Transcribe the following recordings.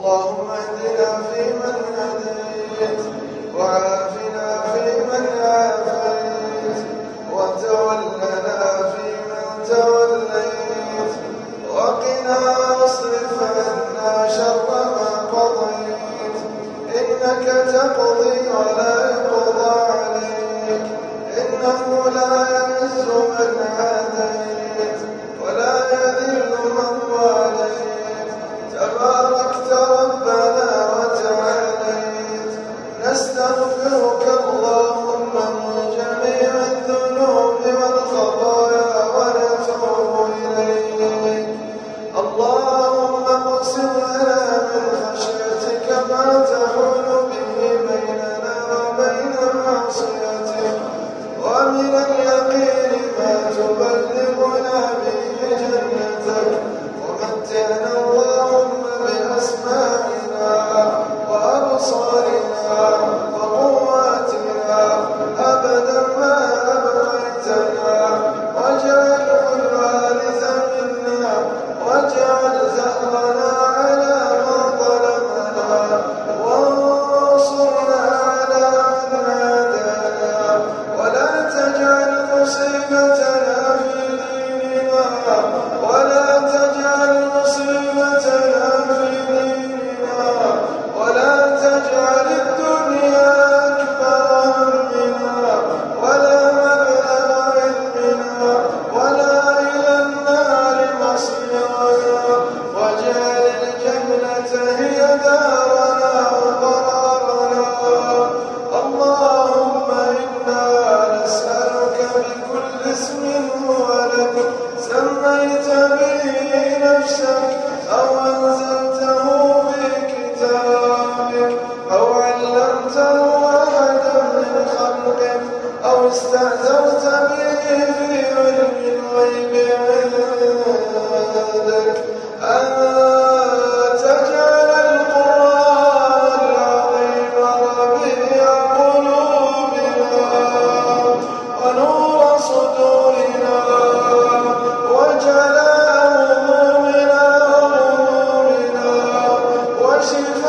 اللهم اهدنا فيمن هديت وعافنا فيمن عافيت وتولنا فيمن توليت وقنا واصرف عنا شر ما قضيت إنك تقضي ولا يقضى عليك إنه لا يعز من عاديت ولا يذل من واليت نستغفرك اللهم من جميع الذنوب والخطايا ونتوب إليك. اللهم اقسم لنا من خشيتك ما تحول به بيننا وبين معصيتك. ومن اليقين yourself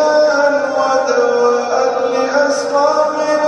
وشفاء ودواء لأسقامنا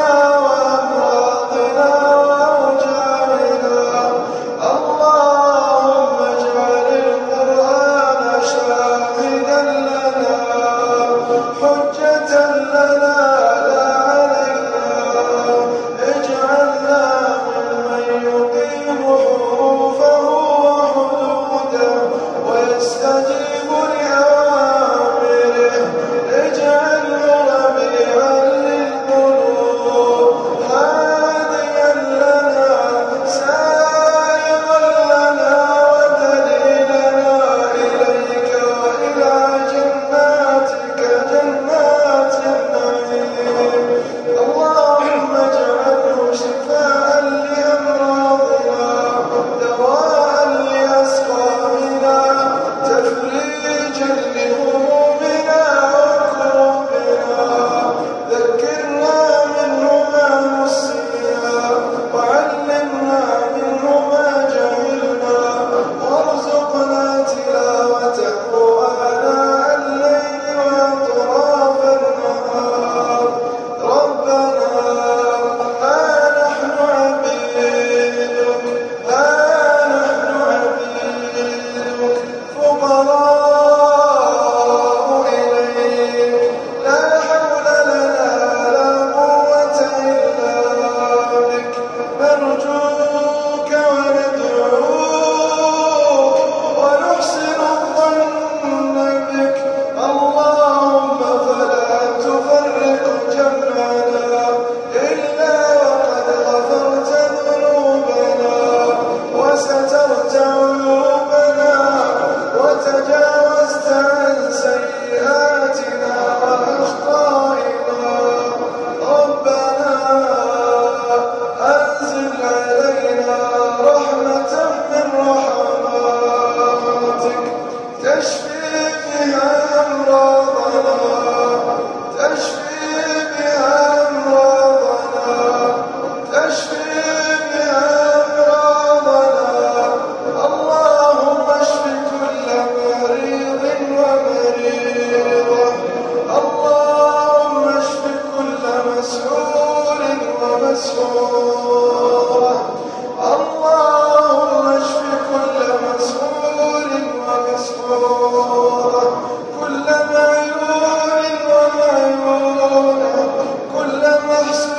depois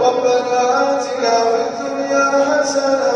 ربنا آتنا في الدنيا حسنة